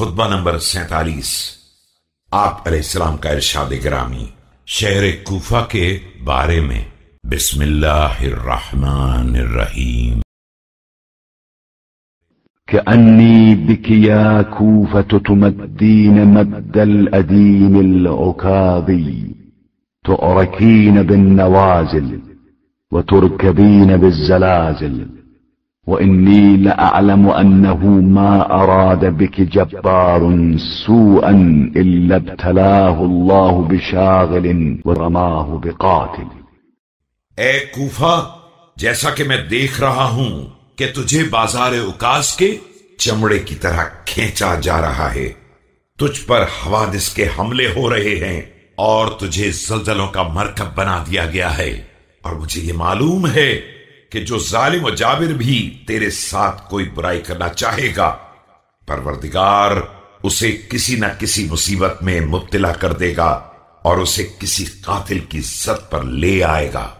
خطبہ نمبر سینتالیس۔ آپ علیہ السلام کا ارشاد گرامی شہر کوفہ کے بارے میں۔ بسم اللہ الرحمن الرحیم۔ كأني بك يا كوفة تمدين مد الأديم العكاظي تؤركين بالنوازل وتركبين بالزلازل۔ وإني لأعلم أنه ما أراد بك جبار سوءا إلا ابتلاه الله بشاغل ورماه بقاتل۔ اے کوفہ، جیسا کہ میں دیکھ رہا ہوں کہ تجھے بازار اکاس کے چمڑے کی طرح کھینچا جا رہا ہے۔ تجھ پر حوادث کے حملے ہو رہے ہیں اور تجھے زلزلوں کا مرکب بنا دیا گیا ہے۔ اور مجھے یہ معلوم ہے کہ جو ظالم و جابر بھی تیرے ساتھ کوئی برائی کرنا چاہے گا، پروردگار اسے کسی نہ کسی مصیبت میں مبتلا کر دے گا اور اسے کسی قاتل کی زد پر لے آئے گا۔